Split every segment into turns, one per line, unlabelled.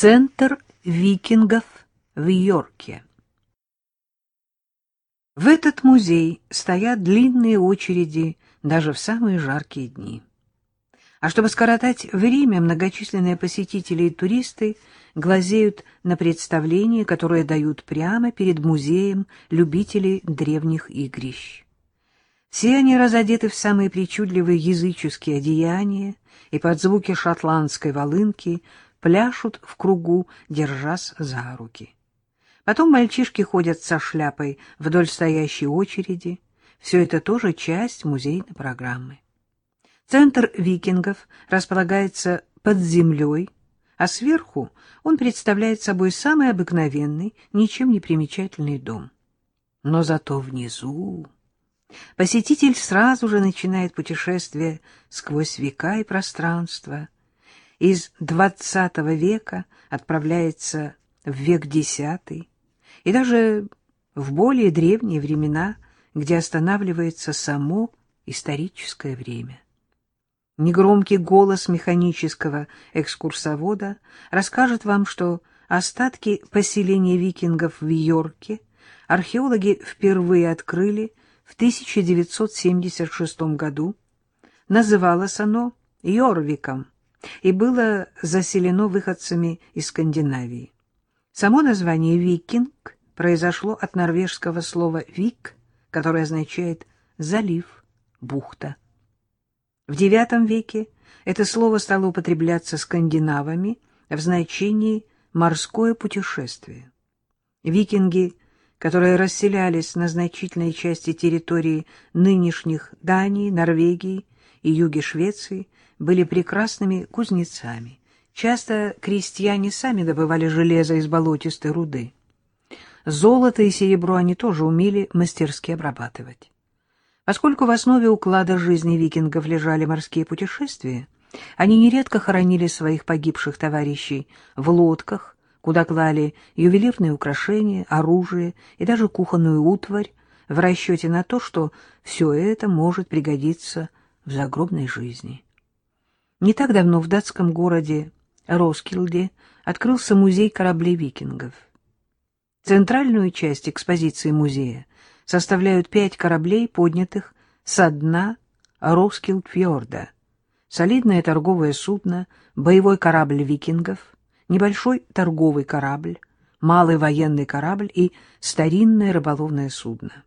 Центр викингов в Йорке. В этот музей стоят длинные очереди даже в самые жаркие дни. А чтобы скоротать время, многочисленные посетители и туристы глазеют на представления, которые дают прямо перед музеем любителей древних игрищ. Все они разодеты в самые причудливые языческие одеяния и под звуки шотландской волынки пляшут в кругу, держась за руки. Потом мальчишки ходят со шляпой вдоль стоящей очереди. Все это тоже часть музейной программы. Центр викингов располагается под землей, а сверху он представляет собой самый обыкновенный, ничем не примечательный дом. Но зато внизу посетитель сразу же начинает путешествие сквозь века и пространство — из XX века отправляется в век X и даже в более древние времена, где останавливается само историческое время. Негромкий голос механического экскурсовода расскажет вам, что остатки поселения викингов в Йорке археологи впервые открыли в 1976 году. Называлось оно Йорвиком и было заселено выходцами из Скандинавии. Само название «викинг» произошло от норвежского слова «вик», которое означает «залив», «бухта». В IX веке это слово стало употребляться скандинавами в значении «морское путешествие». Викинги, которые расселялись на значительной части территории нынешних Дании, Норвегии и юге Швеции, были прекрасными кузнецами. Часто крестьяне сами добывали железо из болотистой руды. Золото и серебро они тоже умели мастерски обрабатывать. Поскольку в основе уклада жизни викингов лежали морские путешествия, они нередко хоронили своих погибших товарищей в лодках, куда клали ювелирные украшения, оружие и даже кухонную утварь, в расчете на то, что все это может пригодиться в загробной жизни. Не так давно в датском городе Роскилде открылся музей кораблей викингов. Центральную часть экспозиции музея составляют пять кораблей, поднятых со дна Роскилдфьорда, солидное торговое судно, боевой корабль викингов, небольшой торговый корабль, малый военный корабль и старинное рыболовное судно.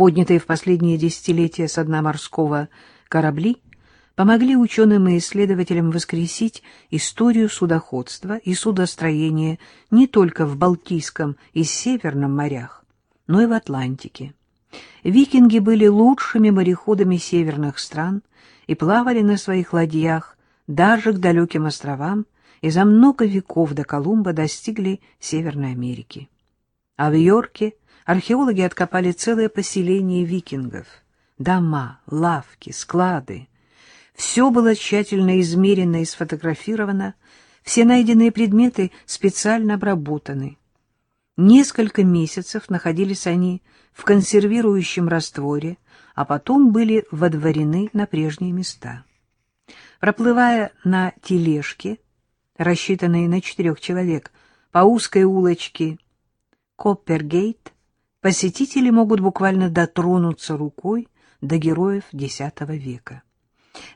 Поднятые в последние десятилетия со дна морского корабли помогли ученым и исследователям воскресить историю судоходства и судостроения не только в Балтийском и Северном морях, но и в Атлантике. Викинги были лучшими мореходами северных стран и плавали на своих ладьях даже к далеким островам и за много веков до Колумба достигли Северной Америки. А в Йорке археологи откопали целое поселение викингов — дома, лавки, склады, все было тщательно измерено и сфотографировано, все найденные предметы специально обработаны. Несколько месяцев находились они в консервирующем растворе, а потом были водворены на прежние места. Проплывая на тележке, рассчитанной на четырех человек, по узкой улочке Коппергейт, посетители могут буквально дотронуться рукой до героев X века.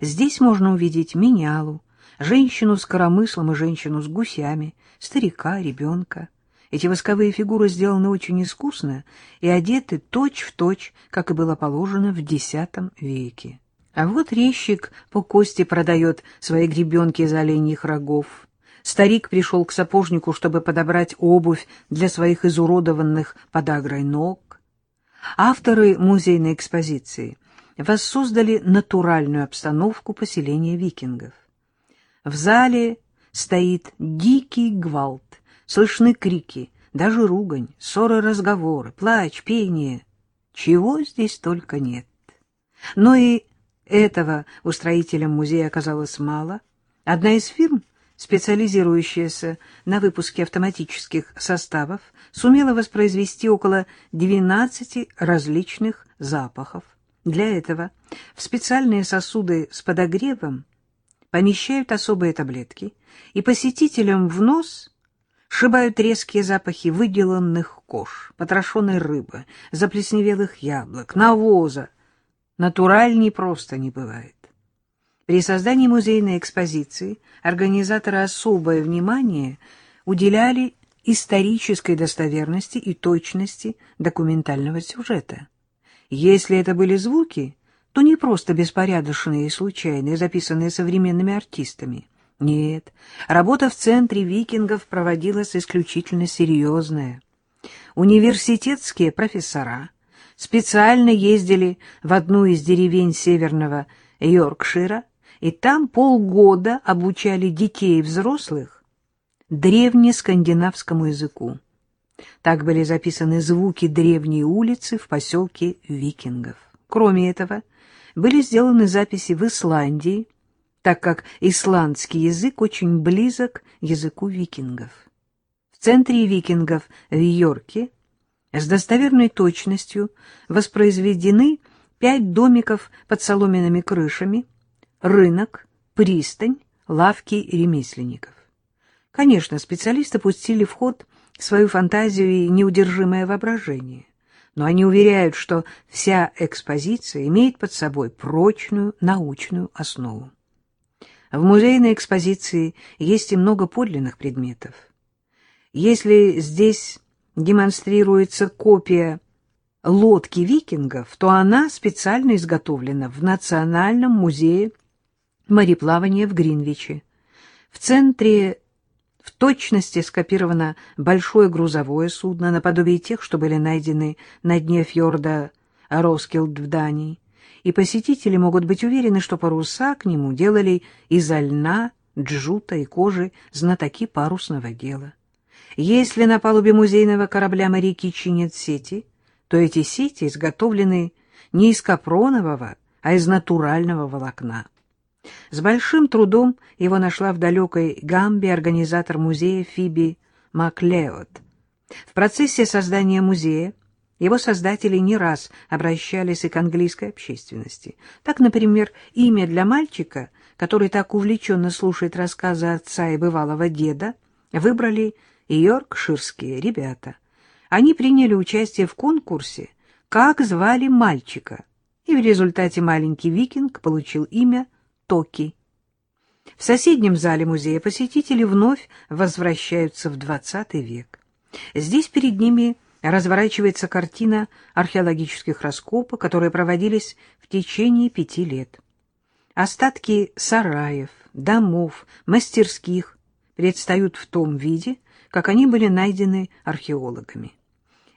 Здесь можно увидеть менялу, женщину с коромыслом и женщину с гусями, старика, ребенка. Эти восковые фигуры сделаны очень искусно и одеты точь-в-точь, точь, как и было положено в X веке. А вот резчик по кости продает свои гребенки из оленьих рогов. Старик пришел к сапожнику, чтобы подобрать обувь для своих изуродованных подагрой ног. Авторы музейной экспозиции воссоздали натуральную обстановку поселения викингов. В зале стоит дикий гвалт, слышны крики, даже ругань, ссоры, разговоры, плач, пение. Чего здесь только нет. Но и этого устроителям музея оказалось мало. Одна из фирм, специализирующаяся на выпуске автоматических составов, сумела воспроизвести около 12 различных запахов. Для этого в специальные сосуды с подогревом помещают особые таблетки, и посетителям в нос шибают резкие запахи выделанных кож, потрошенной рыбы, заплесневелых яблок, навоза. Натуральней просто не бывает. При создании музейной экспозиции организаторы особое внимание уделяли исторической достоверности и точности документального сюжета. Если это были звуки, то не просто беспорядочные и случайные, записанные современными артистами. Нет, работа в центре викингов проводилась исключительно серьезная. Университетские профессора специально ездили в одну из деревень северного Йоркшира, и там полгода обучали детей и взрослых древнескандинавскому языку. Так были записаны звуки древней улицы в поселке Викингов. Кроме этого, были сделаны записи в Исландии, так как исландский язык очень близок языку викингов. В центре викингов в Йорке с достоверной точностью воспроизведены пять домиков под соломенными крышами, рынок, пристань, лавки ремесленников. Конечно, специалисты пустили в ход свою фантазию и неудержимое воображение но они уверяют, что вся экспозиция имеет под собой прочную научную основу. В музейной экспозиции есть и много подлинных предметов. Если здесь демонстрируется копия лодки викингов, то она специально изготовлена в Национальном музее мореплавания в Гринвиче. В центре в точности скопировано большое грузовое судно, наподобие тех, что были найдены на дне фьорда Роскилд в Дании, и посетители могут быть уверены, что паруса к нему делали изо льна, джута и кожи знатоки парусного дела. Если на палубе музейного корабля моряки чинят сети, то эти сети изготовлены не из капронового, а из натурального волокна. С большим трудом его нашла в далекой Гамбе организатор музея Фиби Маклеод. В процессе создания музея его создатели не раз обращались и к английской общественности. Так, например, имя для мальчика, который так увлеченно слушает рассказы отца и бывалого деда, выбрали йоркширские ребята. Они приняли участие в конкурсе «Как звали мальчика?» и в результате маленький викинг получил имя Токи. В соседнем зале музея посетители вновь возвращаются в XX век. Здесь перед ними разворачивается картина археологических раскопок, которые проводились в течение пяти лет. Остатки сараев, домов, мастерских предстают в том виде, как они были найдены археологами.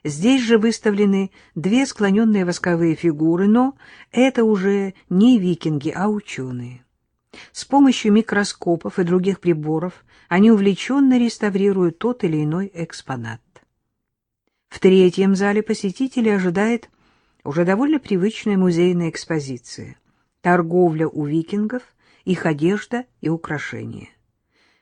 Здесь же выставлены две склоненные восковые фигуры, но это уже не викинги, а ученые. С помощью микроскопов и других приборов они увлеченно реставрируют тот или иной экспонат. В третьем зале посетителей ожидает уже довольно привычная музейная экспозиция, торговля у викингов, их одежда и украшения.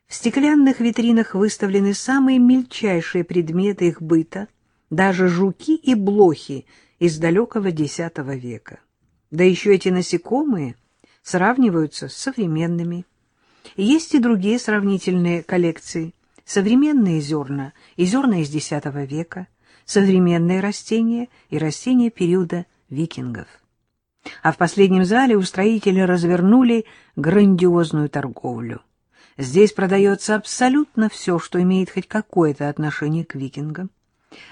В стеклянных витринах выставлены самые мельчайшие предметы их быта, даже жуки и блохи из далекого X века. Да еще эти насекомые сравниваются с современными. Есть и другие сравнительные коллекции. Современные зерна и зерна из X века, современные растения и растения периода викингов. А в последнем зале устроители развернули грандиозную торговлю. Здесь продается абсолютно все, что имеет хоть какое-то отношение к викингам.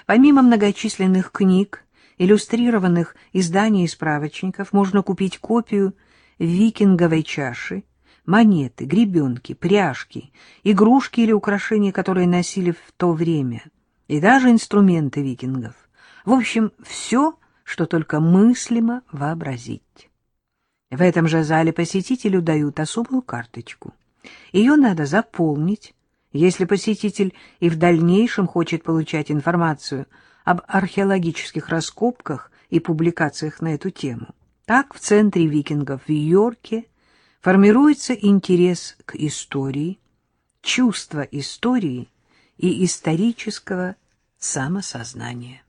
Помимо многочисленных книг, иллюстрированных изданий и справочников, можно купить копию викинговой чаши, монеты, гребенки, пряжки, игрушки или украшения, которые носили в то время, и даже инструменты викингов. В общем, все, что только мыслимо вообразить. В этом же зале посетителю дают особую карточку. Ее надо заполнить, если посетитель и в дальнейшем хочет получать информацию об археологических раскопках и публикациях на эту тему. Так в центре викингов в Йорке формируется интерес к истории, чувство истории и исторического самосознания.